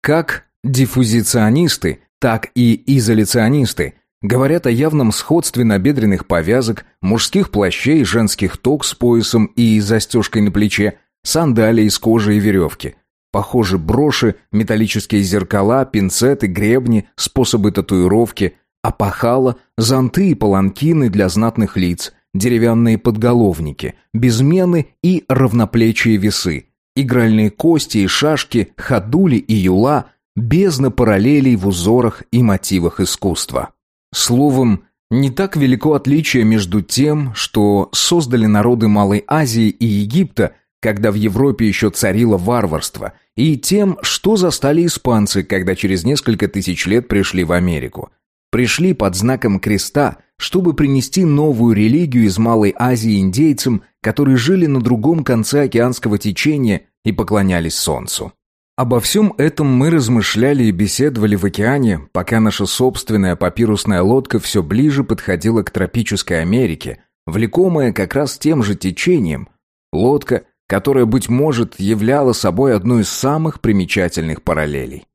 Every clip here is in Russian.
Как диффузиционисты, так и изоляционисты говорят о явном сходстве набедренных повязок, мужских плащей, женских ток с поясом и застежкой на плече, сандалии из кожи и веревки. Похожи броши, металлические зеркала, пинцеты, гребни, способы татуировки, опахала, зонты и паланкины для знатных лиц, деревянные подголовники, безмены и равноплечие весы, игральные кости и шашки, ходули и юла, бездна параллелей в узорах и мотивах искусства. Словом, не так велико отличие между тем, что создали народы Малой Азии и Египта, когда в Европе еще царило варварство, и тем, что застали испанцы, когда через несколько тысяч лет пришли в Америку. Пришли под знаком креста, чтобы принести новую религию из Малой Азии индейцам, которые жили на другом конце океанского течения и поклонялись солнцу. Обо всем этом мы размышляли и беседовали в океане, пока наша собственная папирусная лодка все ближе подходила к тропической Америке, влекомая как раз тем же течением. Лодка, которая, быть может, являла собой одну из самых примечательных параллелей.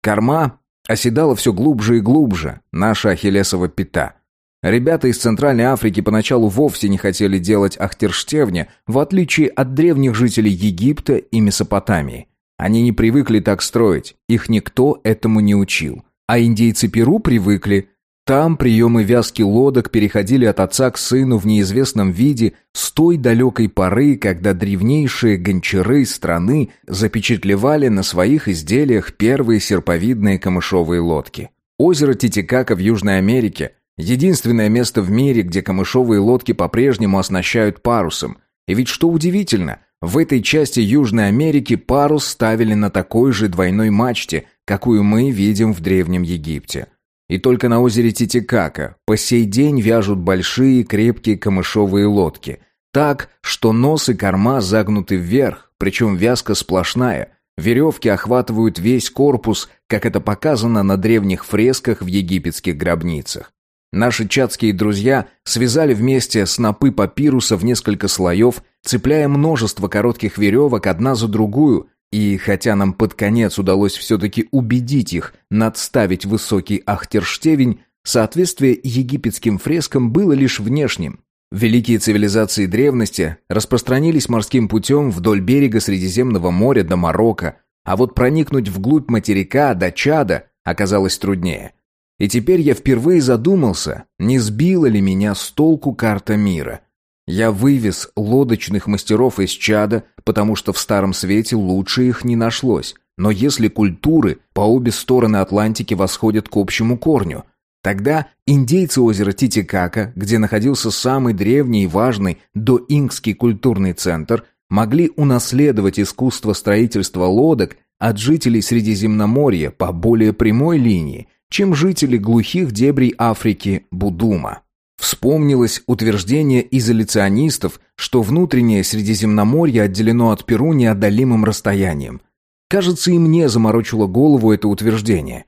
Корма оседала все глубже и глубже, наша ахиллесова пята. Ребята из Центральной Африки поначалу вовсе не хотели делать ахтерштевня, в отличие от древних жителей Египта и Месопотамии. Они не привыкли так строить, их никто этому не учил. А индейцы Перу привыкли. Там приемы вязки лодок переходили от отца к сыну в неизвестном виде с той далекой поры, когда древнейшие гончары страны запечатлевали на своих изделиях первые серповидные камышовые лодки. Озеро Титикака в Южной Америке – единственное место в мире, где камышовые лодки по-прежнему оснащают парусом. И ведь что удивительно – в этой части Южной Америки парус ставили на такой же двойной мачте, какую мы видим в Древнем Египте. И только на озере Титикака по сей день вяжут большие крепкие камышовые лодки, так, что нос и корма загнуты вверх, причем вязка сплошная. Веревки охватывают весь корпус, как это показано на древних фресках в египетских гробницах. Наши чатские друзья связали вместе снопы папируса в несколько слоев, цепляя множество коротких веревок одна за другую, и хотя нам под конец удалось все-таки убедить их надставить высокий ахтерштевень, соответствие египетским фрескам было лишь внешним. Великие цивилизации древности распространились морским путем вдоль берега Средиземного моря до Марокко, а вот проникнуть вглубь материка до Чада оказалось труднее – и теперь я впервые задумался, не сбила ли меня с толку карта мира. Я вывез лодочных мастеров из чада, потому что в Старом Свете лучше их не нашлось. Но если культуры по обе стороны Атлантики восходят к общему корню, тогда индейцы озера Титикака, где находился самый древний и важный доингский культурный центр, могли унаследовать искусство строительства лодок от жителей Средиземноморья по более прямой линии – чем жители глухих дебрей Африки Будума. Вспомнилось утверждение изоляционистов, что внутреннее Средиземноморье отделено от Перу неодолимым расстоянием. Кажется, и мне заморочило голову это утверждение.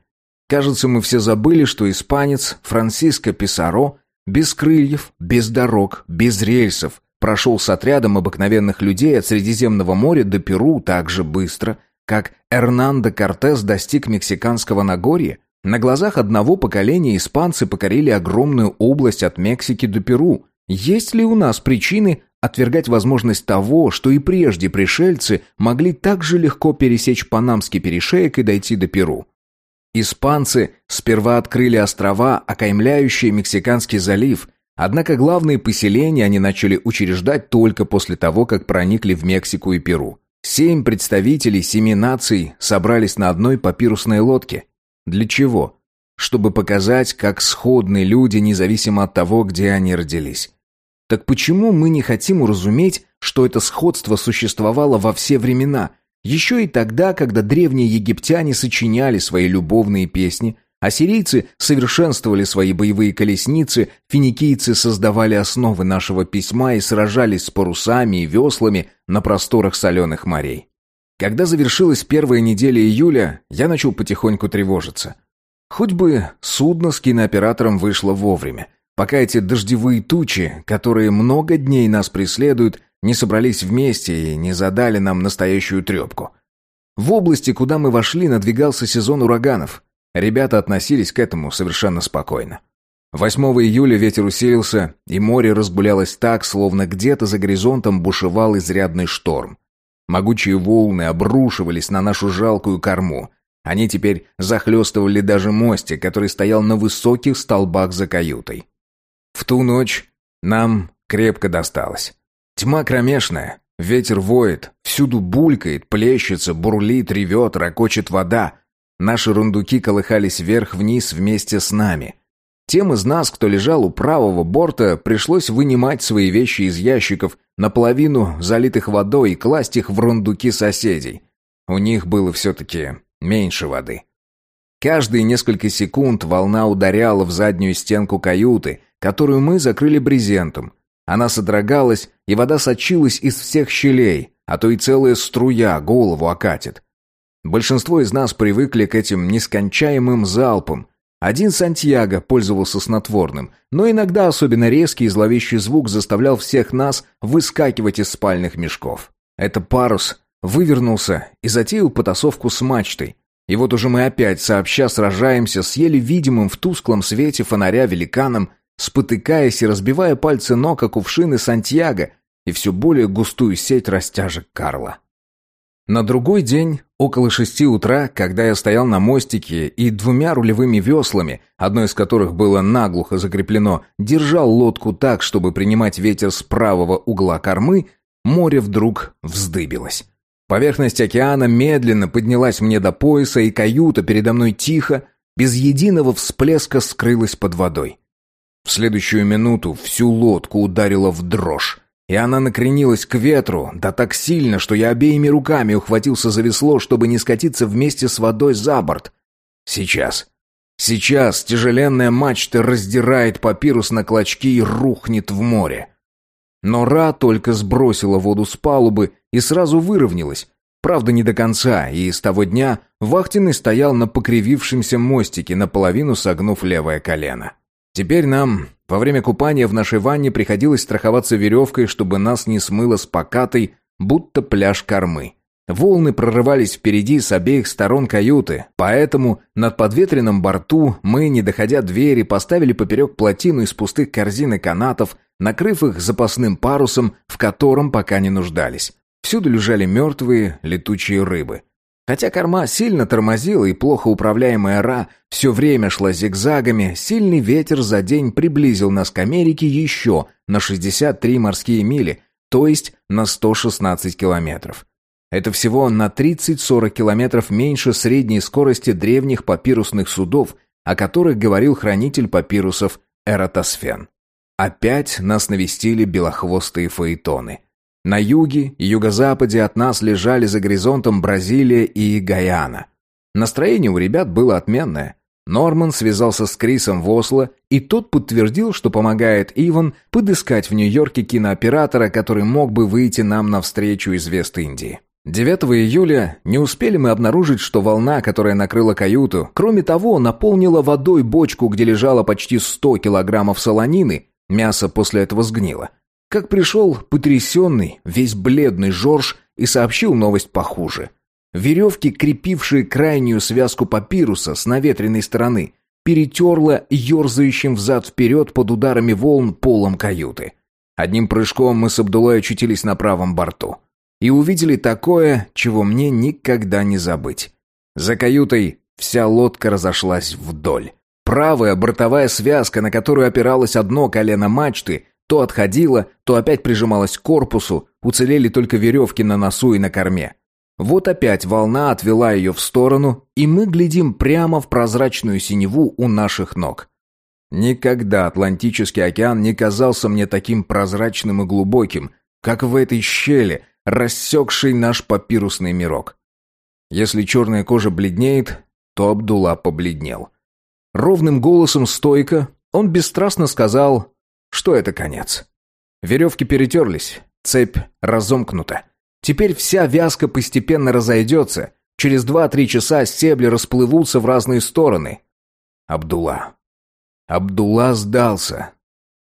Кажется, мы все забыли, что испанец Франсиско Писаро без крыльев, без дорог, без рельсов прошел с отрядом обыкновенных людей от Средиземного моря до Перу так же быстро, как Эрнандо Кортес достиг Мексиканского Нагорья – на глазах одного поколения испанцы покорили огромную область от Мексики до Перу. Есть ли у нас причины отвергать возможность того, что и прежде пришельцы могли так же легко пересечь Панамский перешеек и дойти до Перу? Испанцы сперва открыли острова, окаймляющие Мексиканский залив, однако главные поселения они начали учреждать только после того, как проникли в Мексику и Перу. Семь представителей семи наций собрались на одной папирусной лодке – для чего? Чтобы показать, как сходны люди, независимо от того, где они родились. Так почему мы не хотим уразуметь, что это сходство существовало во все времена, еще и тогда, когда древние египтяне сочиняли свои любовные песни, ассирийцы совершенствовали свои боевые колесницы, финикийцы создавали основы нашего письма и сражались с парусами и веслами на просторах соленых морей. Когда завершилась первая неделя июля, я начал потихоньку тревожиться. Хоть бы судно с кинооператором вышло вовремя, пока эти дождевые тучи, которые много дней нас преследуют, не собрались вместе и не задали нам настоящую трепку. В области, куда мы вошли, надвигался сезон ураганов. Ребята относились к этому совершенно спокойно. 8 июля ветер усилился, и море разгулялось так, словно где-то за горизонтом бушевал изрядный шторм. Могучие волны обрушивались на нашу жалкую корму. Они теперь захлестывали даже мостик, который стоял на высоких столбах за каютой. В ту ночь нам крепко досталось. Тьма кромешная, ветер воет, всюду булькает, плещется, бурлит, ревет, ракочет вода. Наши рундуки колыхались вверх-вниз вместе с нами — тем из нас, кто лежал у правого борта, пришлось вынимать свои вещи из ящиков, наполовину залитых водой, и класть их в рундуки соседей. У них было все-таки меньше воды. Каждые несколько секунд волна ударяла в заднюю стенку каюты, которую мы закрыли брезентом. Она содрогалась, и вода сочилась из всех щелей, а то и целая струя голову окатит. Большинство из нас привыкли к этим нескончаемым залпам, один Сантьяго пользовался снотворным, но иногда особенно резкий и зловещий звук заставлял всех нас выскакивать из спальных мешков. Это парус вывернулся и затеял потасовку с мачтой. И вот уже мы опять сообща сражаемся с еле видимым в тусклом свете фонаря великаном, спотыкаясь и разбивая пальцы ног о кувшины Сантьяго и все более густую сеть растяжек Карла. На другой день, около шести утра, когда я стоял на мостике и двумя рулевыми веслами, одно из которых было наглухо закреплено, держал лодку так, чтобы принимать ветер с правого угла кормы, море вдруг вздыбилось. Поверхность океана медленно поднялась мне до пояса, и каюта передо мной тихо, без единого всплеска скрылась под водой. В следующую минуту всю лодку ударило в дрожь и она накренилась к ветру, да так сильно, что я обеими руками ухватился за весло, чтобы не скатиться вместе с водой за борт. Сейчас. Сейчас тяжеленная мачта раздирает папирус на клочки и рухнет в море. Но Ра только сбросила воду с палубы и сразу выровнялась. Правда, не до конца, и с того дня вахтенный стоял на покривившемся мостике, наполовину согнув левое колено. Теперь нам во время купания в нашей ванне приходилось страховаться веревкой, чтобы нас не смыло с покатой, будто пляж кормы. Волны прорывались впереди с обеих сторон каюты, поэтому над подветренным борту мы, не доходя двери, поставили поперек плотину из пустых корзин и канатов, накрыв их запасным парусом, в котором пока не нуждались. Всюду лежали мертвые летучие рыбы. Хотя корма сильно тормозила и плохо управляемая Ра все время шла зигзагами, сильный ветер за день приблизил нас к Америке еще на 63 морские мили, то есть на 116 километров. Это всего на 30-40 километров меньше средней скорости древних папирусных судов, о которых говорил хранитель папирусов Эратосфен. Опять нас навестили белохвостые фаэтоны – на юге и юго-западе от нас лежали за горизонтом Бразилия и Гаяна. Настроение у ребят было отменное. Норман связался с Крисом в Осло, и тот подтвердил, что помогает Иван подыскать в Нью-Йорке кинооператора, который мог бы выйти нам навстречу из Вест-Индии. 9 июля не успели мы обнаружить, что волна, которая накрыла каюту, кроме того, наполнила водой бочку, где лежало почти 100 килограммов солонины, мясо после этого сгнило, как пришел потрясенный, весь бледный Жорж и сообщил новость похуже. Веревки, крепившие крайнюю связку папируса с наветренной стороны, перетерла ерзающим взад-вперед под ударами волн полом каюты. Одним прыжком мы с Абдулой очутились на правом борту. И увидели такое, чего мне никогда не забыть. За каютой вся лодка разошлась вдоль. Правая бортовая связка, на которую опиралось одно колено мачты, то отходила, то опять прижималась к корпусу, уцелели только веревки на носу и на корме. Вот опять волна отвела ее в сторону, и мы глядим прямо в прозрачную синеву у наших ног. Никогда Атлантический океан не казался мне таким прозрачным и глубоким, как в этой щели, рассекшей наш папирусный мирок. Если черная кожа бледнеет, то Абдулла побледнел. Ровным голосом стойко он бесстрастно сказал что это конец. Веревки перетерлись, цепь разомкнута. Теперь вся вязка постепенно разойдется. Через два-три часа стебли расплывутся в разные стороны. Абдулла. Абдулла сдался.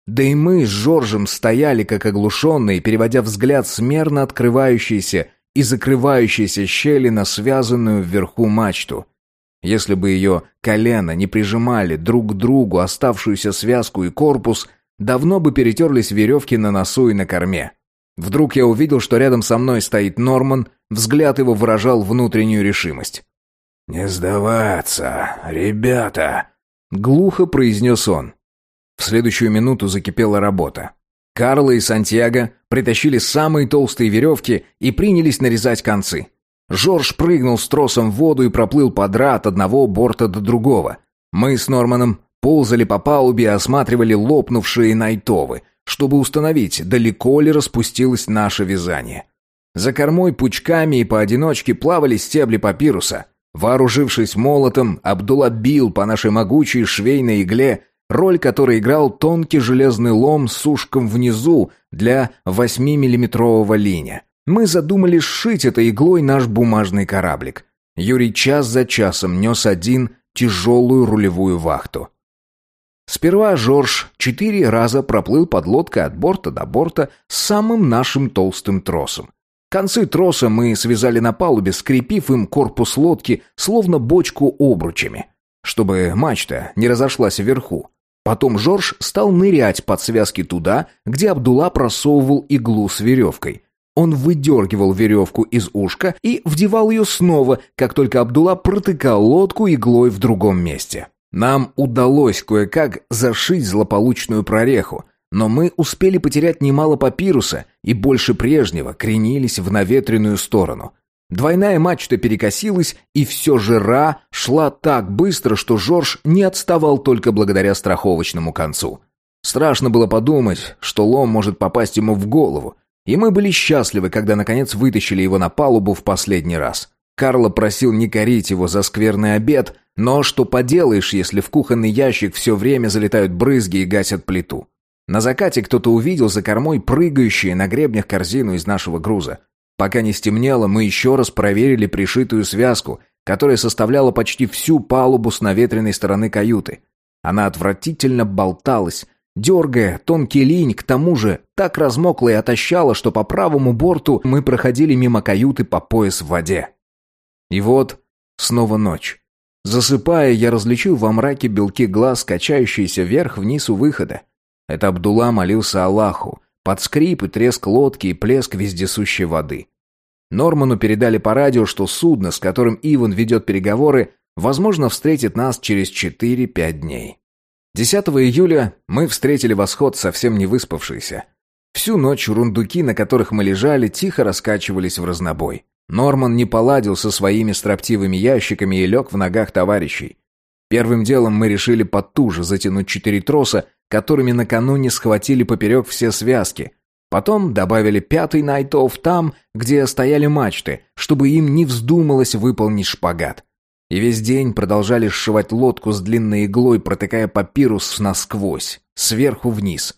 Да и мы с Жоржем стояли как оглушенные, переводя взгляд с мерно открывающейся и закрывающейся щели на связанную вверху мачту. Если бы ее колено не прижимали друг к другу оставшуюся связку и корпус, давно бы перетерлись веревки на носу и на корме. Вдруг я увидел, что рядом со мной стоит Норман, взгляд его выражал внутреннюю решимость. «Не сдаваться, ребята!» — глухо произнес он. В следующую минуту закипела работа. Карла и Сантьяго притащили самые толстые веревки и принялись нарезать концы. Жорж прыгнул с тросом в воду и проплыл подра от одного борта до другого. Мы с Норманом ползали по палубе и осматривали лопнувшие найтовы, чтобы установить, далеко ли распустилось наше вязание. За кормой пучками и поодиночке плавали стебли папируса. Вооружившись молотом, Абдулла бил по нашей могучей швейной игле, роль которой играл тонкий железный лом с ушком внизу для 8-миллиметрового линя. Мы задумали сшить этой иглой наш бумажный кораблик. Юрий час за часом нес один тяжелую рулевую вахту. Сперва Жорж четыре раза проплыл под лодкой от борта до борта с самым нашим толстым тросом. Концы троса мы связали на палубе, скрепив им корпус лодки, словно бочку обручами, чтобы мачта не разошлась вверху. Потом Жорж стал нырять под связки туда, где Абдулла просовывал иглу с веревкой. Он выдергивал веревку из ушка и вдевал ее снова, как только Абдулла протыкал лодку иглой в другом месте. Нам удалось кое-как зашить злополучную прореху, но мы успели потерять немало папируса и больше прежнего кренились в наветренную сторону. Двойная мачта перекосилась, и все жира шла так быстро, что Жорж не отставал только благодаря страховочному концу. Страшно было подумать, что лом может попасть ему в голову, и мы были счастливы, когда наконец вытащили его на палубу в последний раз. Карло просил не корить его за скверный обед, но что поделаешь, если в кухонный ящик все время залетают брызги и гасят плиту. На закате кто-то увидел за кормой прыгающие на гребнях корзину из нашего груза. Пока не стемнело, мы еще раз проверили пришитую связку, которая составляла почти всю палубу с наветренной стороны каюты. Она отвратительно болталась, дергая тонкий линь, к тому же так размокла и отощала, что по правому борту мы проходили мимо каюты по пояс в воде. И вот снова ночь. Засыпая, я различил во мраке белки глаз, качающиеся вверх-вниз у выхода. Это Абдулла молился Аллаху, под скрип и треск лодки и плеск вездесущей воды. Норману передали по радио, что судно, с которым Иван ведет переговоры, возможно, встретит нас через 4-5 дней. 10 июля мы встретили восход совсем не выспавшийся. Всю ночь рундуки, на которых мы лежали, тихо раскачивались в разнобой. Норман не поладил со своими строптивыми ящиками и лег в ногах товарищей. Первым делом мы решили потуже затянуть четыре троса, которыми накануне схватили поперек все связки. Потом добавили пятый найтов там, где стояли мачты, чтобы им не вздумалось выполнить шпагат. И весь день продолжали сшивать лодку с длинной иглой, протыкая папирус насквозь, сверху вниз.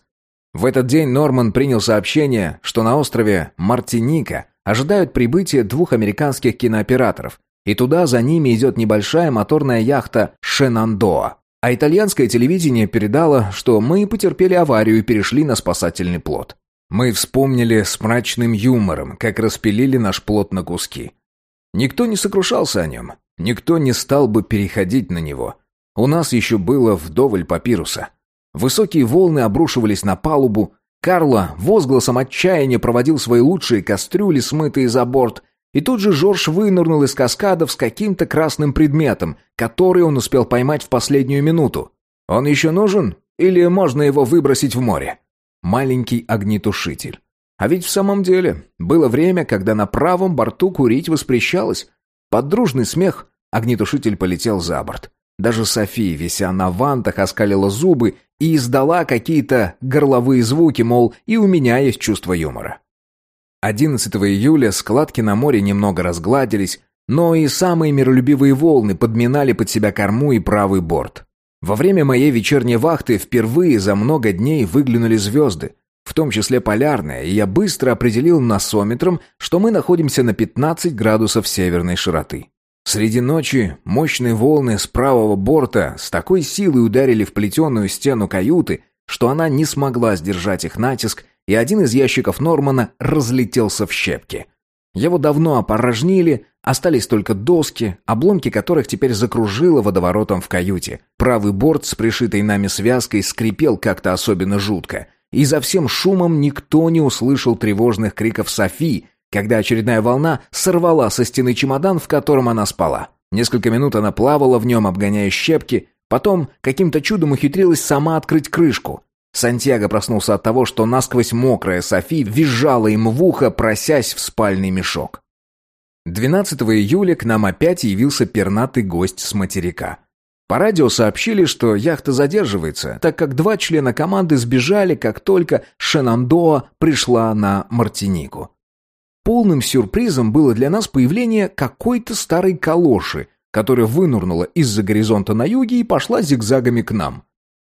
В этот день Норман принял сообщение, что на острове Мартиника ожидают прибытия двух американских кинооператоров, и туда за ними идет небольшая моторная яхта «Шенандоа». А итальянское телевидение передало, что мы потерпели аварию и перешли на спасательный плот. Мы вспомнили с мрачным юмором, как распилили наш плот на куски. Никто не сокрушался о нем, Никто не стал бы переходить на него. У нас еще было вдоволь папируса. Высокие волны обрушивались на палубу. Карло возгласом отчаяния проводил свои лучшие кастрюли, смытые за борт. И тут же Жорж вынырнул из каскадов с каким-то красным предметом, который он успел поймать в последнюю минуту. Он еще нужен? Или можно его выбросить в море? Маленький огнетушитель. А ведь в самом деле было время, когда на правом борту курить воспрещалось. Под дружный смех огнетушитель полетел за борт. Даже София, вися на вантах, оскалила зубы и издала какие-то горловые звуки, мол, и у меня есть чувство юмора. 11 июля складки на море немного разгладились, но и самые миролюбивые волны подминали под себя корму и правый борт. Во время моей вечерней вахты впервые за много дней выглянули звезды в том числе полярная, и я быстро определил носометром, что мы находимся на 15 градусов северной широты. Среди ночи мощные волны с правого борта с такой силой ударили в плетеную стену каюты, что она не смогла сдержать их натиск, и один из ящиков Нормана разлетелся в щепки. Его давно опорожнили, остались только доски, обломки которых теперь закружило водоворотом в каюте. Правый борт с пришитой нами связкой скрипел как-то особенно жутко. И за всем шумом никто не услышал тревожных криков Софи, когда очередная волна сорвала со стены чемодан, в котором она спала. Несколько минут она плавала в нем, обгоняя щепки, потом каким-то чудом ухитрилась сама открыть крышку. Сантьяго проснулся от того, что насквозь мокрая Софи визжала ему в ухо, просясь в спальный мешок. 12 июля к нам опять явился пернатый гость с материка. По радио сообщили, что яхта задерживается, так как два члена команды сбежали, как только Шенандоа пришла на Мартинику. Полным сюрпризом было для нас появление какой-то старой калоши, которая вынурнула из-за горизонта на юге и пошла зигзагами к нам.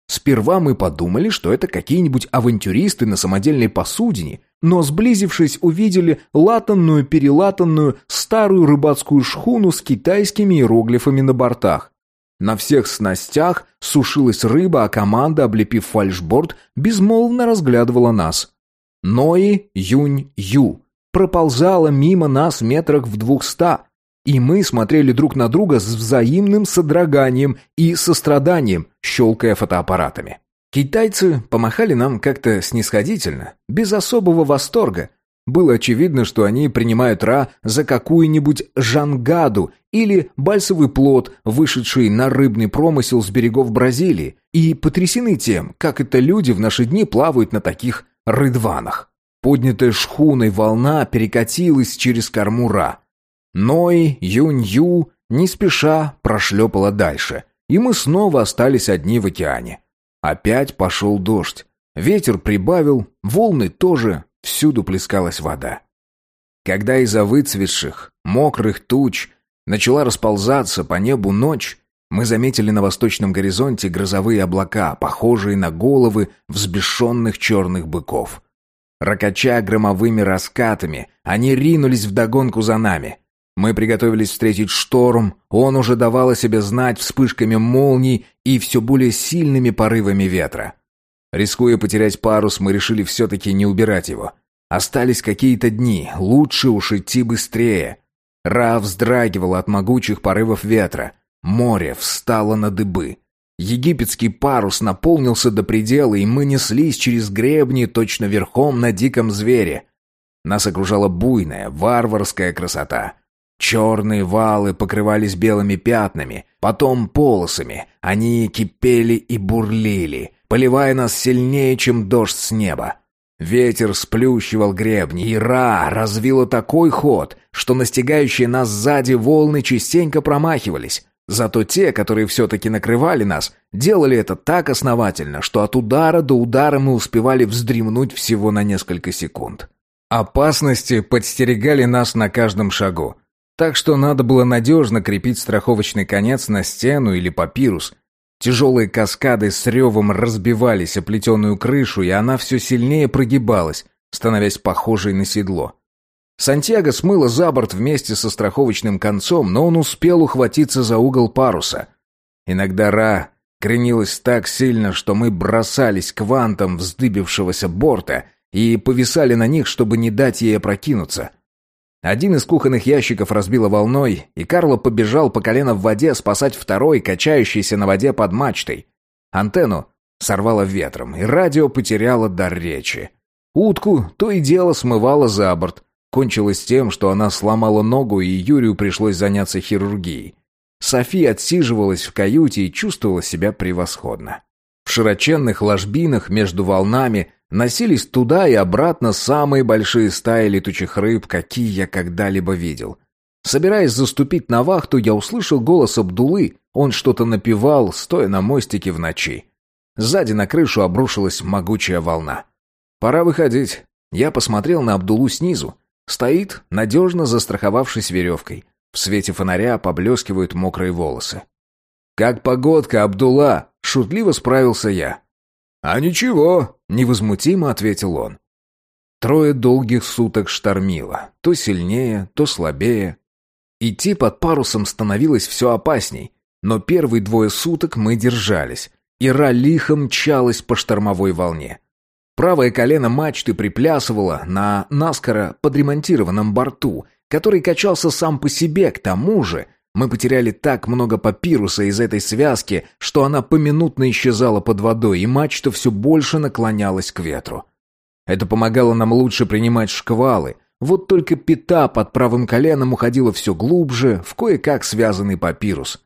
Сперва мы подумали, что это какие-нибудь авантюристы на самодельной посудине, но, сблизившись, увидели латанную-перелатанную старую рыбацкую шхуну с китайскими иероглифами на бортах. На всех снастях сушилась рыба, а команда, облепив фальшборд, безмолвно разглядывала нас. Нои Юнь Ю проползала мимо нас метрах в двухста, и мы смотрели друг на друга с взаимным содроганием и состраданием, щелкая фотоаппаратами. Китайцы помахали нам как-то снисходительно, без особого восторга. Было очевидно, что они принимают Ра за какую-нибудь жангаду или бальсовый плод, вышедший на рыбный промысел с берегов Бразилии, и потрясены тем, как это люди в наши дни плавают на таких рыдванах. Поднятая шхуной волна перекатилась через корму Ра. Ной, Юнь-Ю не спеша прошлепала дальше, и мы снова остались одни в океане. Опять пошел дождь. Ветер прибавил, волны тоже, всюду плескалась вода. Когда из-за выцветших, мокрых туч начала расползаться по небу ночь, мы заметили на восточном горизонте грозовые облака, похожие на головы взбешенных черных быков. Рокоча громовыми раскатами, они ринулись вдогонку за нами. Мы приготовились встретить шторм, он уже давал о себе знать вспышками молний и все более сильными порывами ветра. Рискуя потерять парус, мы решили все-таки не убирать его. Остались какие-то дни, лучше уж идти быстрее. Ра вздрагивала от могучих порывов ветра. Море встало на дыбы. Египетский парус наполнился до предела, и мы неслись через гребни точно верхом на диком звере. Нас окружала буйная, варварская красота — Черные валы покрывались белыми пятнами, потом полосами. Они кипели и бурлили, поливая нас сильнее, чем дождь с неба. Ветер сплющивал гребни, и Ра развила такой ход, что настигающие нас сзади волны частенько промахивались. Зато те, которые все-таки накрывали нас, делали это так основательно, что от удара до удара мы успевали вздремнуть всего на несколько секунд. Опасности подстерегали нас на каждом шагу. Так что надо было надежно крепить страховочный конец на стену или папирус. Тяжелые каскады с ревом разбивались о плетеную крышу, и она все сильнее прогибалась, становясь похожей на седло. Сантьяго смыло за борт вместе со страховочным концом, но он успел ухватиться за угол паруса. Иногда Ра кренилась так сильно, что мы бросались к вантам вздыбившегося борта и повисали на них, чтобы не дать ей опрокинуться — один из кухонных ящиков разбило волной, и Карло побежал по колено в воде спасать второй, качающийся на воде под мачтой. Антенну сорвало ветром, и радио потеряло дар речи. Утку то и дело смывало за борт. Кончилось тем, что она сломала ногу, и Юрию пришлось заняться хирургией. София отсиживалась в каюте и чувствовала себя превосходно. В широченных ложбинах между волнами Носились туда и обратно самые большие стаи летучих рыб, какие я когда-либо видел. Собираясь заступить на вахту, я услышал голос Абдулы. Он что-то напевал, стоя на мостике в ночи. Сзади на крышу обрушилась могучая волна. «Пора выходить». Я посмотрел на Абдулу снизу. Стоит, надежно застраховавшись веревкой. В свете фонаря поблескивают мокрые волосы. «Как погодка, Абдулла!» — шутливо справился я. «А ничего», — невозмутимо ответил он. Трое долгих суток штормило, то сильнее, то слабее. Идти под парусом становилось все опасней, но первые двое суток мы держались, и Ра лихо мчалась по штормовой волне. Правое колено мачты приплясывало на наскоро подремонтированном борту, который качался сам по себе, к тому же мы потеряли так много папируса из этой связки, что она поминутно исчезала под водой, и мачта все больше наклонялась к ветру. Это помогало нам лучше принимать шквалы, вот только пята под правым коленом уходила все глубже, в кое-как связанный папирус.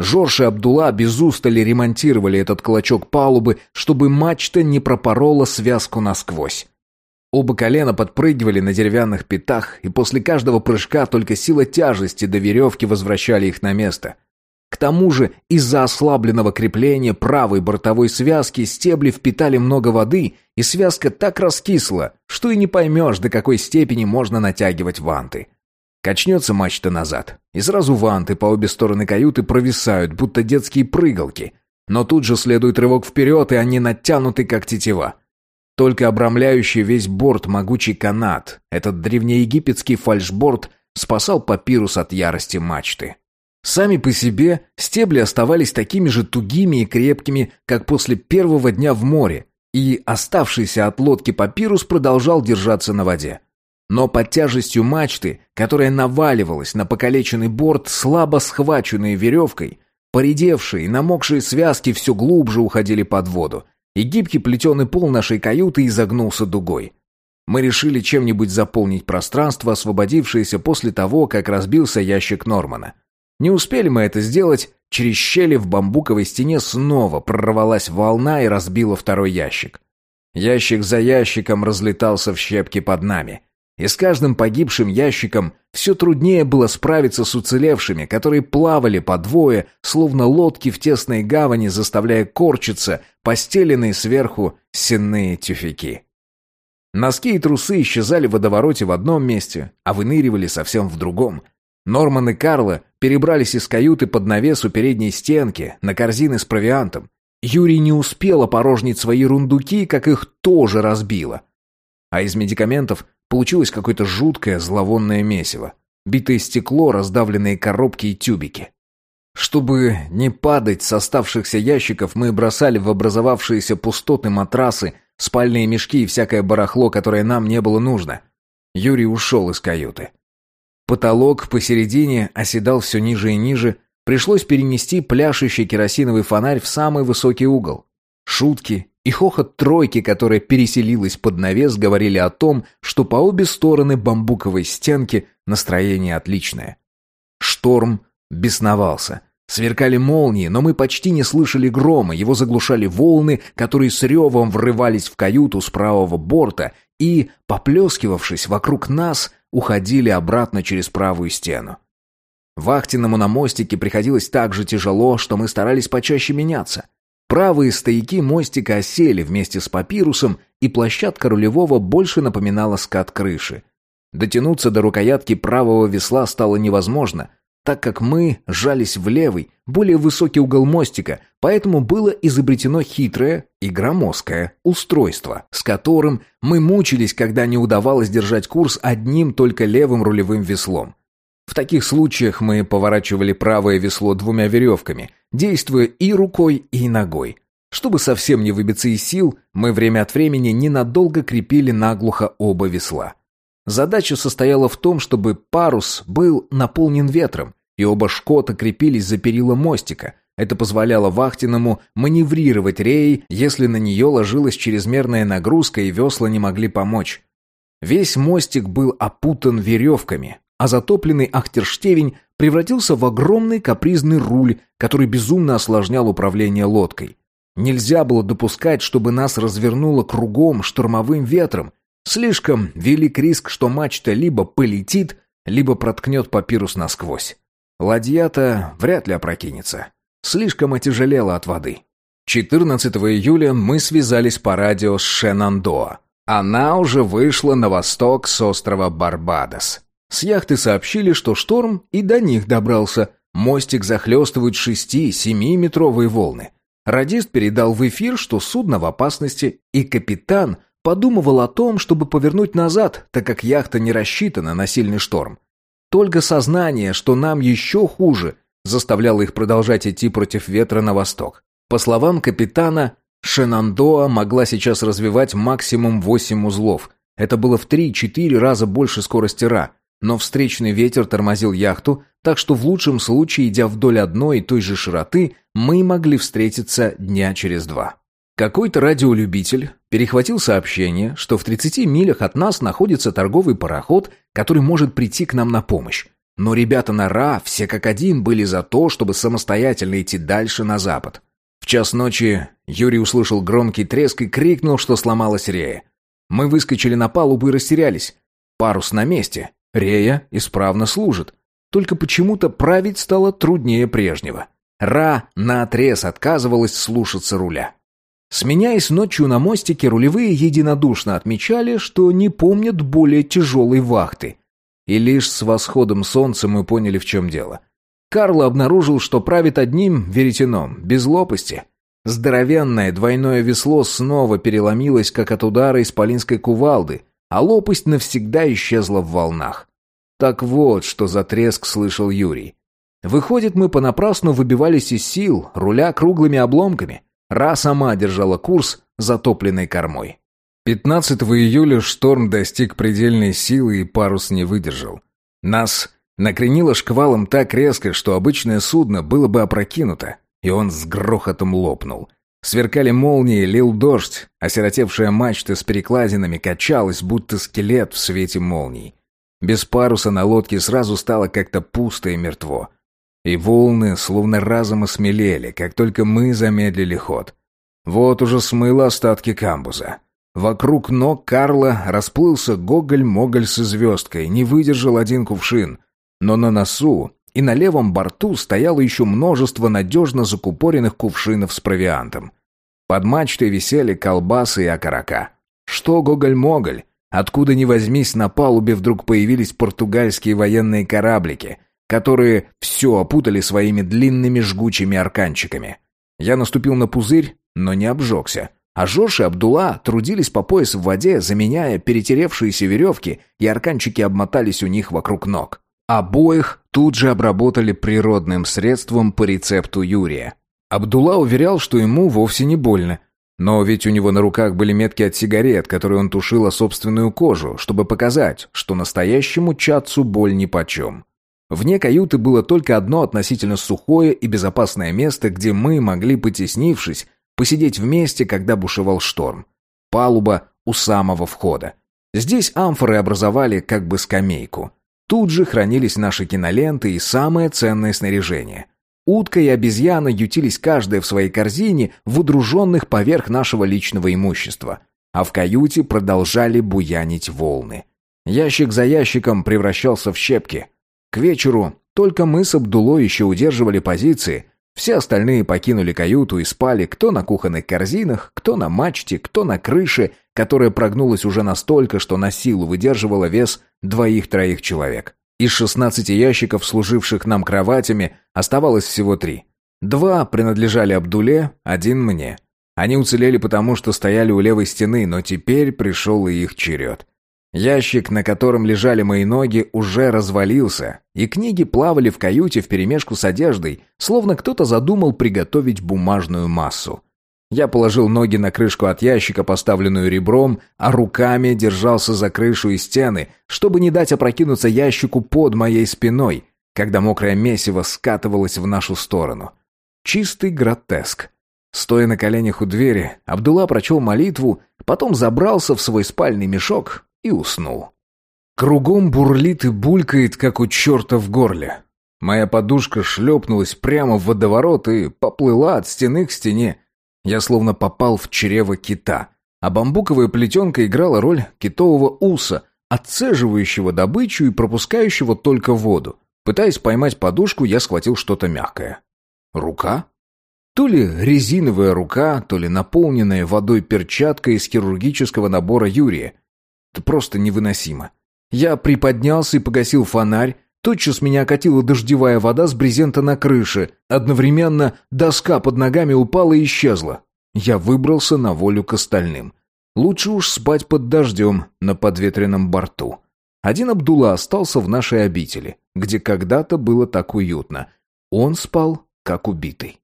Жорж и Абдулла без устали ремонтировали этот клочок палубы, чтобы мачта не пропорола связку насквозь. Оба колена подпрыгивали на деревянных пятах, и после каждого прыжка только сила тяжести до веревки возвращали их на место. К тому же из-за ослабленного крепления правой бортовой связки стебли впитали много воды, и связка так раскисла, что и не поймешь, до какой степени можно натягивать ванты. Качнется мачта назад, и сразу ванты по обе стороны каюты провисают, будто детские прыгалки. Но тут же следует рывок вперед, и они натянуты, как тетива. Только обрамляющий весь борт могучий канат, этот древнеегипетский фальшборд, спасал папирус от ярости мачты. Сами по себе стебли оставались такими же тугими и крепкими, как после первого дня в море, и оставшийся от лодки папирус продолжал держаться на воде. Но под тяжестью мачты, которая наваливалась на покалеченный борт, слабо схваченные веревкой, поредевшие и намокшие связки все глубже уходили под воду, и гибкий плетеный пол нашей каюты изогнулся дугой. Мы решили чем-нибудь заполнить пространство, освободившееся после того, как разбился ящик Нормана. Не успели мы это сделать, через щели в бамбуковой стене снова прорвалась волна и разбила второй ящик. Ящик за ящиком разлетался в щепки под нами. И с каждым погибшим ящиком все труднее было справиться с уцелевшими, которые плавали по двое, словно лодки в тесной гавани, заставляя корчиться постеленные сверху сенные тюфяки. Носки и трусы исчезали в водовороте в одном месте, а выныривали совсем в другом. Норман и Карла перебрались из каюты под навес у передней стенки, на корзины с провиантом. Юрий не успел опорожнить свои рундуки, как их тоже разбило. А из медикаментов Получилось какое-то жуткое зловонное месиво. Битое стекло, раздавленные коробки и тюбики. Чтобы не падать с оставшихся ящиков, мы бросали в образовавшиеся пустоты матрасы, спальные мешки и всякое барахло, которое нам не было нужно. Юрий ушел из каюты. Потолок посередине оседал все ниже и ниже, пришлось перенести пляшущий керосиновый фонарь в самый высокий угол. Шутки и хохот тройки, которая переселилась под навес, говорили о том, что по обе стороны бамбуковой стенки настроение отличное. Шторм бесновался. Сверкали молнии, но мы почти не слышали грома, его заглушали волны, которые с ревом врывались в каюту с правого борта и, поплескивавшись вокруг нас, уходили обратно через правую стену. Вахтенному на мостике приходилось так же тяжело, что мы старались почаще меняться — Правые стояки мостика осели вместе с папирусом, и площадка рулевого больше напоминала скат крыши. Дотянуться до рукоятки правого весла стало невозможно, так как мы сжались в левый, более высокий угол мостика, поэтому было изобретено хитрое и громоздкое устройство, с которым мы мучились, когда не удавалось держать курс одним только левым рулевым веслом. В таких случаях мы поворачивали правое весло двумя веревками, действуя и рукой, и ногой. Чтобы совсем не выбиться из сил, мы время от времени ненадолго крепили наглухо оба весла. Задача состояла в том, чтобы парус был наполнен ветром, и оба шкота крепились за перила мостика. Это позволяло вахтенному маневрировать реей, если на нее ложилась чрезмерная нагрузка и весла не могли помочь. Весь мостик был опутан веревками, а затопленный ахтерштевень превратился в огромный капризный руль, который безумно осложнял управление лодкой. Нельзя было допускать, чтобы нас развернуло кругом штормовым ветром. Слишком велик риск, что мачта либо полетит, либо проткнет папирус насквозь. Ладья-то вряд ли опрокинется. Слишком отяжелела от воды. 14 июля мы связались по радио с Шенандоа. Она уже вышла на восток с острова Барбадос. С яхты сообщили, что шторм и до них добрался. Мостик захлестывают шести-семиметровые волны. Радист передал в эфир, что судно в опасности, и капитан подумывал о том, чтобы повернуть назад, так как яхта не рассчитана на сильный шторм. Только сознание, что нам еще хуже, заставляло их продолжать идти против ветра на восток. По словам капитана, Шенандоа могла сейчас развивать максимум 8 узлов. Это было в 3-4 раза больше скорости Ра, но встречный ветер тормозил яхту, так что в лучшем случае, идя вдоль одной и той же широты, мы могли встретиться дня через два. Какой-то радиолюбитель перехватил сообщение, что в 30 милях от нас находится торговый пароход, который может прийти к нам на помощь. Но ребята на Ра все как один были за то, чтобы самостоятельно идти дальше на запад. В час ночи Юрий услышал громкий треск и крикнул, что сломалась рея. Мы выскочили на палубу и растерялись. Парус на месте. Рея исправно служит. Только почему-то править стало труднее прежнего. Ра наотрез отказывалась слушаться руля. Сменяясь ночью на мостике, рулевые единодушно отмечали, что не помнят более тяжелой вахты. И лишь с восходом солнца мы поняли, в чем дело. Карло обнаружил, что правит одним веретеном, без лопасти. Здоровенное двойное весло снова переломилось, как от удара исполинской кувалды, а лопасть навсегда исчезла в волнах. Так вот, что за треск слышал Юрий. Выходит, мы понапрасну выбивались из сил, руля круглыми обломками. Ра сама держала курс затопленной кормой. 15 июля шторм достиг предельной силы и парус не выдержал. Нас накренило шквалом так резко, что обычное судно было бы опрокинуто, и он с грохотом лопнул. Сверкали молнии, лил дождь, осиротевшая мачта с перекладинами качалась, будто скелет в свете молний. Без паруса на лодке сразу стало как-то пусто и мертво. И волны словно разом осмелели, как только мы замедлили ход. Вот уже смыло остатки камбуза. Вокруг ног Карла расплылся гоголь-моголь со звездкой, не выдержал один кувшин. Но на носу и на левом борту стояло еще множество надежно закупоренных кувшинов с провиантом. Под мачтой висели колбасы и окорока. Что гоголь-моголь? Откуда ни возьмись на палубе вдруг появились португальские военные кораблики — которые все опутали своими длинными жгучими арканчиками. Я наступил на пузырь, но не обжегся. А Жорж и Абдулла трудились по пояс в воде, заменяя перетеревшиеся веревки, и арканчики обмотались у них вокруг ног. Обоих тут же обработали природным средством по рецепту Юрия. Абдулла уверял, что ему вовсе не больно. Но ведь у него на руках были метки от сигарет, которые он тушил о собственную кожу, чтобы показать, что настоящему чадцу боль нипочем. Вне каюты было только одно относительно сухое и безопасное место, где мы могли, потеснившись, посидеть вместе, когда бушевал шторм. Палуба у самого входа. Здесь амфоры образовали как бы скамейку. Тут же хранились наши киноленты и самое ценное снаряжение. Утка и обезьяна ютились каждая в своей корзине, выдруженных поверх нашего личного имущества. А в каюте продолжали буянить волны. Ящик за ящиком превращался в щепки – к вечеру только мы с Абдулой еще удерживали позиции, все остальные покинули каюту и спали кто на кухонных корзинах, кто на мачте, кто на крыше, которая прогнулась уже настолько, что на силу выдерживала вес двоих-троих человек. Из шестнадцати ящиков, служивших нам кроватями, оставалось всего три. Два принадлежали Абдуле, один мне. Они уцелели потому, что стояли у левой стены, но теперь пришел и их черед. Ящик, на котором лежали мои ноги, уже развалился, и книги плавали в каюте вперемешку с одеждой, словно кто-то задумал приготовить бумажную массу. Я положил ноги на крышку от ящика, поставленную ребром, а руками держался за крышу и стены, чтобы не дать опрокинуться ящику под моей спиной, когда мокрая месиво скатывалось в нашу сторону. Чистый гротеск. Стоя на коленях у двери, Абдулла прочел молитву, потом забрался в свой спальный мешок и уснул. Кругом бурлит и булькает, как у черта в горле. Моя подушка шлепнулась прямо в водоворот и поплыла от стены к стене. Я словно попал в чрево кита, а бамбуковая плетенка играла роль китового уса, отцеживающего добычу и пропускающего только воду. Пытаясь поймать подушку, я схватил что-то мягкое. Рука? То ли резиновая рука, то ли наполненная водой перчатка из хирургического набора Юрия. Это просто невыносимо. Я приподнялся и погасил фонарь. Тотчас меня окатила дождевая вода с брезента на крыше. Одновременно доска под ногами упала и исчезла. Я выбрался на волю к остальным. Лучше уж спать под дождем на подветренном борту. Один Абдулла остался в нашей обители, где когда-то было так уютно. Он спал, как убитый.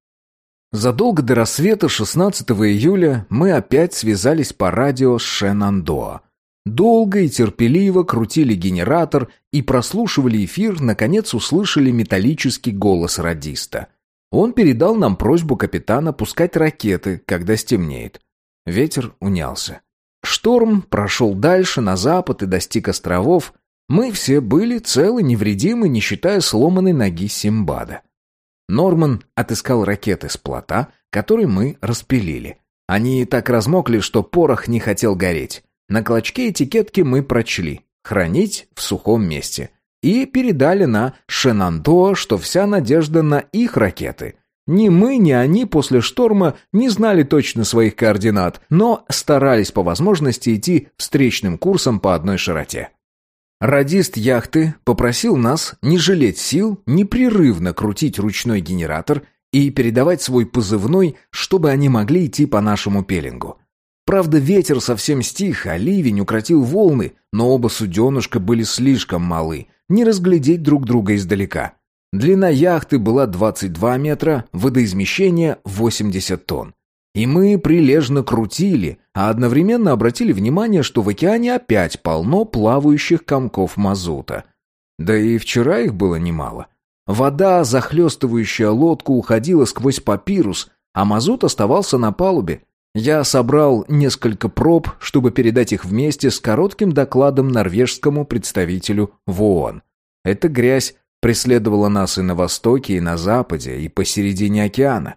Задолго до рассвета 16 июля мы опять связались по радио с Шенандоа. Долго и терпеливо крутили генератор и прослушивали эфир, наконец услышали металлический голос радиста. Он передал нам просьбу капитана пускать ракеты, когда стемнеет. Ветер унялся. Шторм прошел дальше, на запад и достиг островов. Мы все были целы, невредимы, не считая сломанной ноги Симбада. Норман отыскал ракеты с плота, который мы распилили. Они так размокли, что порох не хотел гореть. На клочке этикетки мы прочли «Хранить в сухом месте» и передали на Шенандо, что вся надежда на их ракеты. Ни мы, ни они после шторма не знали точно своих координат, но старались по возможности идти встречным курсом по одной широте. Радист яхты попросил нас не жалеть сил, непрерывно крутить ручной генератор и передавать свой позывной, чтобы они могли идти по нашему пеленгу. Правда, ветер совсем стих, а ливень укротил волны, но оба суденышка были слишком малы, не разглядеть друг друга издалека. Длина яхты была 22 метра, водоизмещение 80 тонн. И мы прилежно крутили, а одновременно обратили внимание, что в океане опять полно плавающих комков мазута. Да и вчера их было немало. Вода, захлестывающая лодку, уходила сквозь папирус, а мазут оставался на палубе, я собрал несколько проб, чтобы передать их вместе с коротким докладом норвежскому представителю в ООН. Эта грязь преследовала нас и на востоке, и на западе, и посередине океана.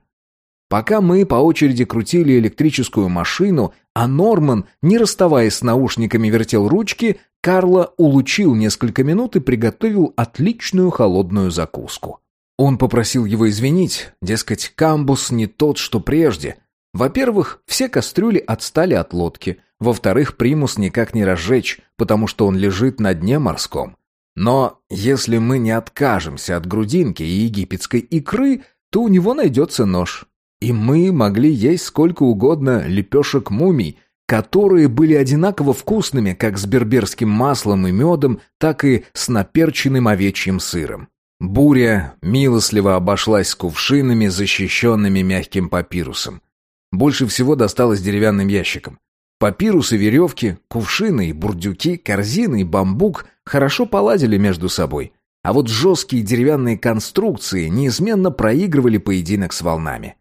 Пока мы по очереди крутили электрическую машину, а Норман, не расставаясь с наушниками, вертел ручки, Карло улучил несколько минут и приготовил отличную холодную закуску. Он попросил его извинить, дескать, камбус не тот, что прежде — во-первых, все кастрюли отстали от лодки. Во-вторых, примус никак не разжечь, потому что он лежит на дне морском. Но если мы не откажемся от грудинки и египетской икры, то у него найдется нож. И мы могли есть сколько угодно лепешек мумий, которые были одинаково вкусными как с берберским маслом и медом, так и с наперченным овечьим сыром. Буря милостливо обошлась с кувшинами, защищенными мягким папирусом. Больше всего досталось деревянным ящикам. Папирусы, веревки, кувшины и бурдюки, корзины и бамбук хорошо поладили между собой. А вот жесткие деревянные конструкции неизменно проигрывали поединок с волнами.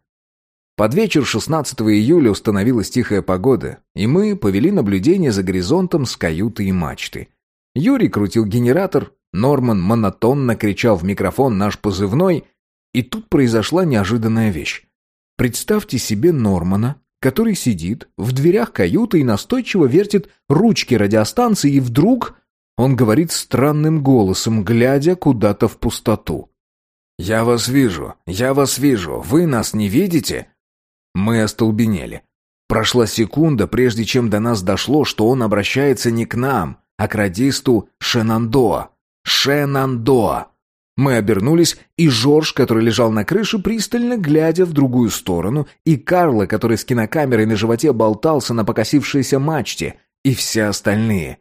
Под вечер 16 июля установилась тихая погода, и мы повели наблюдение за горизонтом с каюты и мачты. Юрий крутил генератор, Норман монотонно кричал в микрофон наш позывной, и тут произошла неожиданная вещь. Представьте себе Нормана, который сидит в дверях каюты и настойчиво вертит ручки радиостанции, и вдруг он говорит странным голосом, глядя куда-то в пустоту. «Я вас вижу, я вас вижу, вы нас не видите?» Мы остолбенели. Прошла секунда, прежде чем до нас дошло, что он обращается не к нам, а к радисту Шенандоа. Шенандоа! Мы обернулись, и Жорж, который лежал на крыше, пристально глядя в другую сторону, и Карла, который с кинокамерой на животе болтался на покосившейся мачте, и все остальные.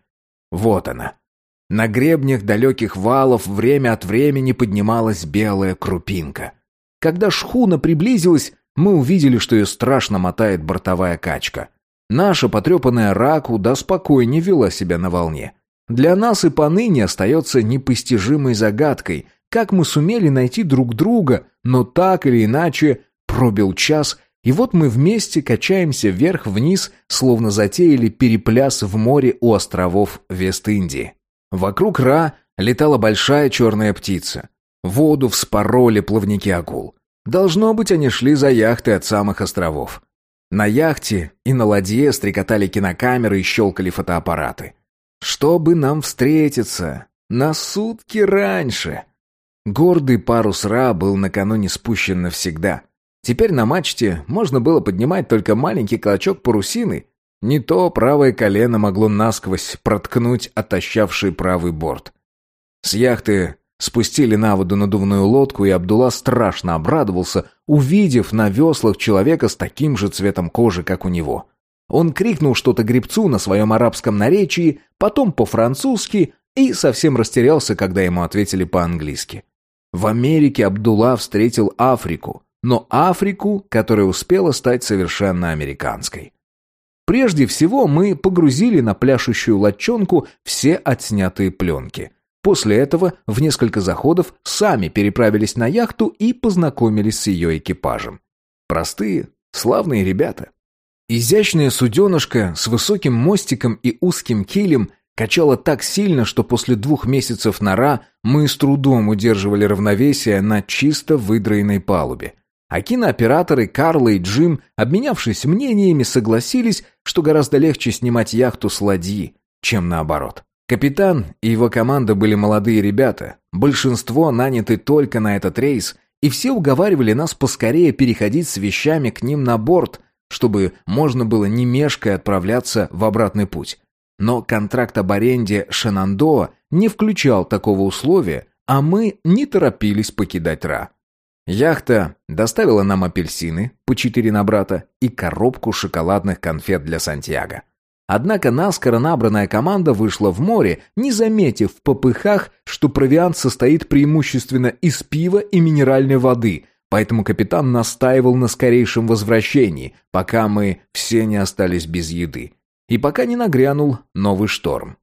Вот она. На гребнях далеких валов время от времени поднималась белая крупинка. Когда шхуна приблизилась, мы увидели, что ее страшно мотает бортовая качка. Наша потрепанная раку да спокойнее вела себя на волне. Для нас и поныне остается непостижимой загадкой — как мы сумели найти друг друга, но так или иначе пробил час, и вот мы вместе качаемся вверх-вниз, словно затеяли перепляс в море у островов Вест-Индии. Вокруг Ра летала большая черная птица. Воду вспороли плавники акул. Должно быть, они шли за яхтой от самых островов. На яхте и на ладье стрекотали кинокамеры и щелкали фотоаппараты. Чтобы нам встретиться на сутки раньше. Гордый парус Ра был накануне спущен навсегда. Теперь на мачте можно было поднимать только маленький клочок парусины. Не то правое колено могло насквозь проткнуть отощавший правый борт. С яхты спустили на воду надувную лодку, и Абдулла страшно обрадовался, увидев на веслах человека с таким же цветом кожи, как у него. Он крикнул что-то гребцу на своем арабском наречии, потом по-французски и совсем растерялся, когда ему ответили по-английски. В Америке Абдулла встретил Африку, но Африку, которая успела стать совершенно американской. Прежде всего мы погрузили на пляшущую лодчонку все отснятые пленки. После этого в несколько заходов сами переправились на яхту и познакомились с ее экипажем. Простые, славные ребята. Изящная суденышка с высоким мостиком и узким килем качала так сильно, что после двух месяцев нора мы с трудом удерживали равновесие на чисто выдроенной палубе. А кинооператоры Карл и Джим, обменявшись мнениями, согласились, что гораздо легче снимать яхту с ладьи, чем наоборот. Капитан и его команда были молодые ребята, большинство наняты только на этот рейс, и все уговаривали нас поскорее переходить с вещами к ним на борт, чтобы можно было не мешкая отправляться в обратный путь. Но контракт об аренде Шенандоа не включал такого условия, а мы не торопились покидать Ра. Яхта доставила нам апельсины, по четыре на брата, и коробку шоколадных конфет для Сантьяго. Однако наскоро набранная команда вышла в море, не заметив в попыхах, что провиант состоит преимущественно из пива и минеральной воды, поэтому капитан настаивал на скорейшем возвращении, пока мы все не остались без еды. И пока не нагрянул новый шторм.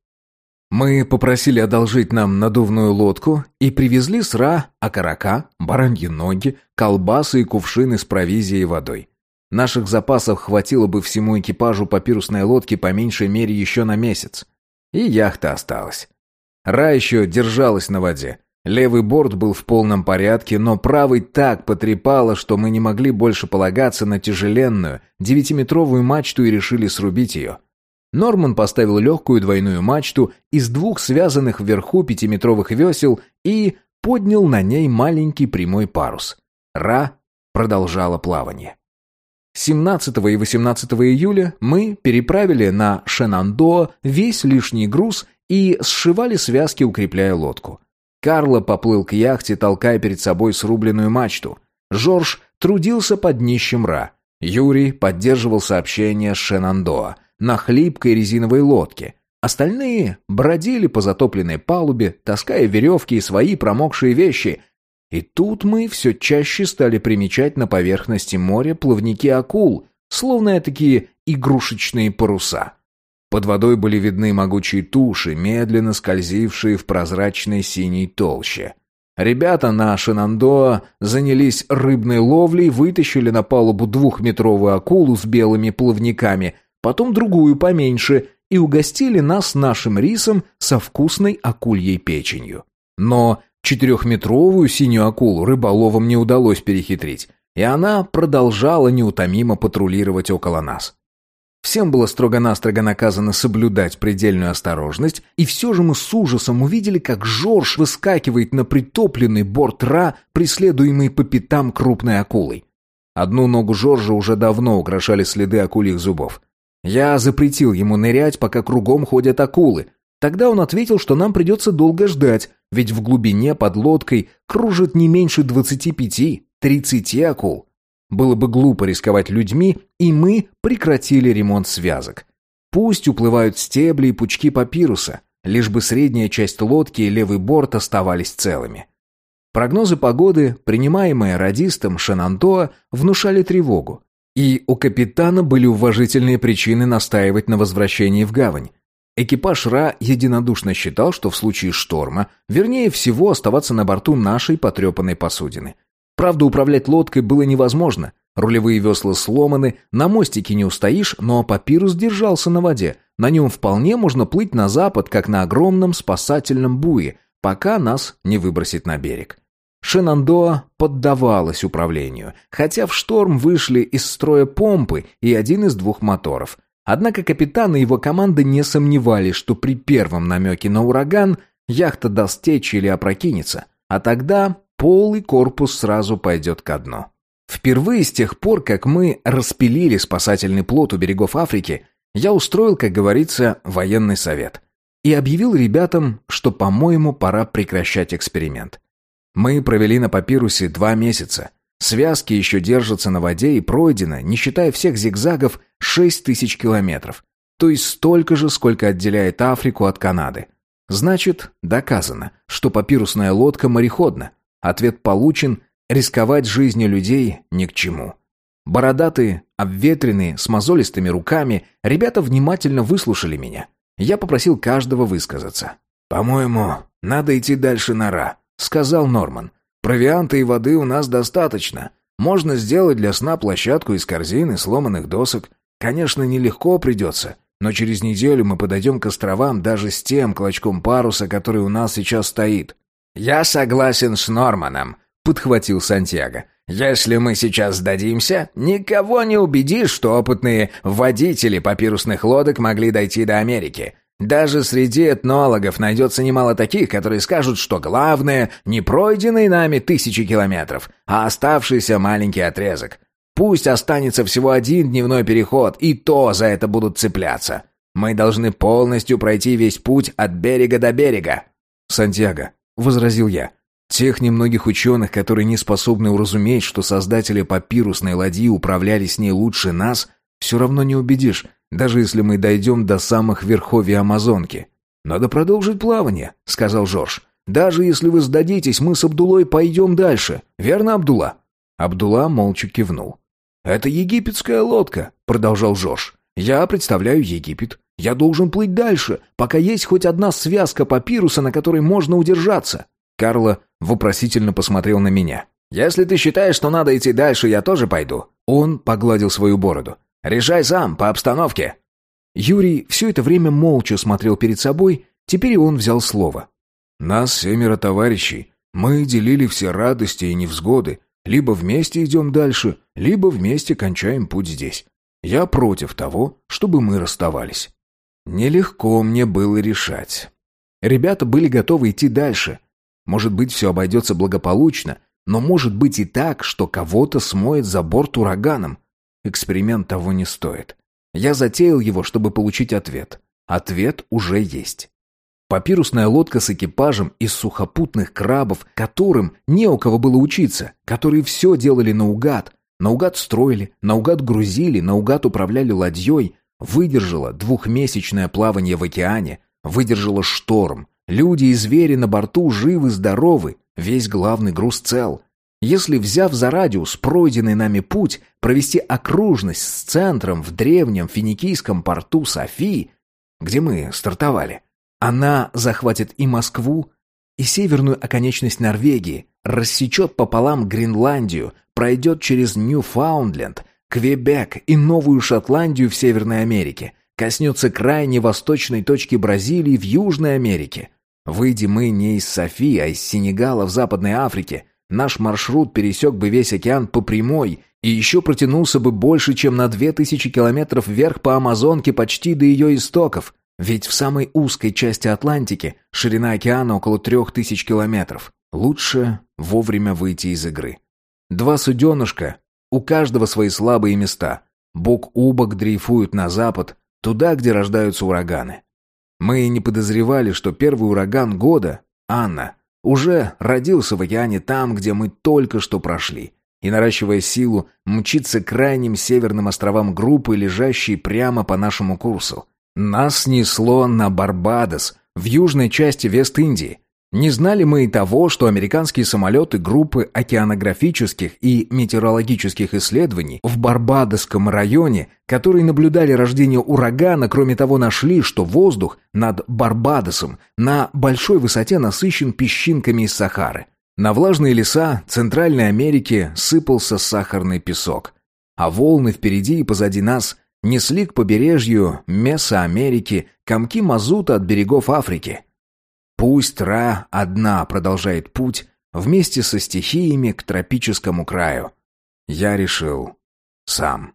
Мы попросили одолжить нам надувную лодку и привезли с Ра окорока, бараньи ноги, колбасы и кувшины с провизией и водой. Наших запасов хватило бы всему экипажу папирусной лодки по меньшей мере еще на месяц. И яхта осталась. Ра еще держалась на воде. Левый борт был в полном порядке, но правый так потрепало, что мы не могли больше полагаться на тяжеленную, девятиметровую мачту и решили срубить ее. Норман поставил легкую двойную мачту из двух связанных вверху пятиметровых весел и поднял на ней маленький прямой парус. Ра продолжала плавание. 17 и 18 июля мы переправили на Шенандоа весь лишний груз и сшивали связки, укрепляя лодку. Карло поплыл к яхте, толкая перед собой срубленную мачту. Жорж трудился под днищем Ра. Юрий поддерживал сообщение с Шенандоа на хлипкой резиновой лодке. Остальные бродили по затопленной палубе, таская веревки и свои промокшие вещи. И тут мы все чаще стали примечать на поверхности моря плавники акул, словно такие игрушечные паруса. Под водой были видны могучие туши, медленно скользившие в прозрачной синей толще. Ребята на Шинандоа занялись рыбной ловлей, вытащили на палубу двухметровую акулу с белыми плавниками, потом другую поменьше и угостили нас нашим рисом со вкусной акульей печенью. Но четырехметровую синюю акулу рыболовам не удалось перехитрить, и она продолжала неутомимо патрулировать около нас. Всем было строго-настрого наказано соблюдать предельную осторожность, и все же мы с ужасом увидели, как Жорж выскакивает на притопленный борт Ра, преследуемый по пятам крупной акулой. Одну ногу Жоржа уже давно украшали следы акульих зубов. Я запретил ему нырять, пока кругом ходят акулы. Тогда он ответил, что нам придется долго ждать, ведь в глубине под лодкой кружит не меньше двадцати пяти, тридцати акул. Было бы глупо рисковать людьми, и мы прекратили ремонт связок. Пусть уплывают стебли и пучки папируса, лишь бы средняя часть лодки и левый борт оставались целыми. Прогнозы погоды, принимаемые радистом Шенантоа, внушали тревогу. И у капитана были уважительные причины настаивать на возвращении в гавань. Экипаж Ра единодушно считал, что в случае шторма, вернее всего оставаться на борту нашей потрепанной посудины. Правда, управлять лодкой было невозможно. Рулевые весла сломаны, на мостике не устоишь, но папирус держался на воде. На нем вполне можно плыть на запад, как на огромном спасательном буе, пока нас не выбросит на берег. Шенандоа поддавалась управлению, хотя в шторм вышли из строя помпы и один из двух моторов. Однако капитан и его команда не сомневались, что при первом намеке на ураган яхта даст течь или опрокинется, а тогда полый корпус сразу пойдет ко дну. Впервые с тех пор, как мы распилили спасательный плот у берегов Африки, я устроил, как говорится, военный совет и объявил ребятам, что, по-моему, пора прекращать эксперимент. Мы провели на папирусе два месяца. Связки еще держатся на воде и пройдено, не считая всех зигзагов, шесть тысяч километров. То есть столько же, сколько отделяет Африку от Канады. Значит, доказано, что папирусная лодка мореходна. Ответ получен, рисковать жизнью людей ни к чему. Бородатые, обветренные, с мозолистыми руками, ребята внимательно выслушали меня. Я попросил каждого высказаться. «По-моему, надо идти дальше нора», — сказал Норман. «Провианта и воды у нас достаточно. Можно сделать для сна площадку из корзин и сломанных досок. Конечно, нелегко придется, но через неделю мы подойдем к островам даже с тем клочком паруса, который у нас сейчас стоит». «Я согласен с Норманом», — подхватил Сантьяго. «Если мы сейчас сдадимся, никого не убедишь, что опытные водители папирусных лодок могли дойти до Америки. Даже среди этнологов найдется немало таких, которые скажут, что главное не пройденные нами тысячи километров, а оставшийся маленький отрезок. Пусть останется всего один дневной переход, и то за это будут цепляться. Мы должны полностью пройти весь путь от берега до берега. Сантьяго, возразил я. Тех немногих ученых, которые не способны уразуметь, что создатели папирусной ладьи управляли с ней лучше нас, все равно не убедишь, даже если мы дойдем до самых верховий Амазонки. «Надо продолжить плавание», — сказал Жорж. «Даже если вы сдадитесь, мы с Абдулой пойдем дальше. Верно, Абдула?» Абдула молча кивнул. «Это египетская лодка», — продолжал Жорж. «Я представляю Египет. Я должен плыть дальше, пока есть хоть одна связка папируса, на которой можно удержаться». Карло вопросительно посмотрел на меня. «Если ты считаешь, что надо идти дальше, я тоже пойду». Он погладил свою бороду. «Решай сам, по обстановке». Юрий все это время молча смотрел перед собой, теперь и он взял слово. «Нас семеро товарищей. Мы делили все радости и невзгоды. Либо вместе идем дальше, либо вместе кончаем путь здесь. Я против того, чтобы мы расставались». Нелегко мне было решать. Ребята были готовы идти дальше, может быть, все обойдется благополучно, но может быть и так, что кого-то смоет за борт ураганом. Эксперимент того не стоит. Я затеял его, чтобы получить ответ. Ответ уже есть. Папирусная лодка с экипажем из сухопутных крабов, которым не у кого было учиться, которые все делали наугад, наугад строили, наугад грузили, наугад управляли ладьей, выдержала двухмесячное плавание в океане, выдержала шторм, Люди и звери на борту живы-здоровы, весь главный груз цел. Если, взяв за радиус пройденный нами путь, провести окружность с центром в древнем финикийском порту Софии, где мы стартовали, она захватит и Москву, и северную оконечность Норвегии, рассечет пополам Гренландию, пройдет через Ньюфаундленд, Квебек и Новую Шотландию в Северной Америке, коснется крайней восточной точки Бразилии в Южной Америке, Выйди мы не из Софии, а из Сенегала в Западной Африке, наш маршрут пересек бы весь океан по прямой и еще протянулся бы больше, чем на две тысячи километров вверх по Амазонке почти до ее истоков. Ведь в самой узкой части Атлантики ширина океана около трех тысяч километров. Лучше вовремя выйти из игры. Два суденышка, у каждого свои слабые места. Бок о бок дрейфуют на запад, туда, где рождаются ураганы. Мы не подозревали, что первый ураган года, Анна, уже родился в океане там, где мы только что прошли, и, наращивая силу, мчится к крайним северным островам группы, лежащей прямо по нашему курсу. Нас снесло на Барбадос, в южной части Вест-Индии, не знали мы и того, что американские самолеты группы океанографических и метеорологических исследований в Барбадосском районе, которые наблюдали рождение урагана, кроме того нашли, что воздух над Барбадосом на большой высоте насыщен песчинками из Сахары. На влажные леса Центральной Америки сыпался сахарный песок, а волны впереди и позади нас несли к побережью Месоамерики комки мазута от берегов Африки – Пусть Ра одна продолжает путь вместе со стихиями к тропическому краю. Я решил сам.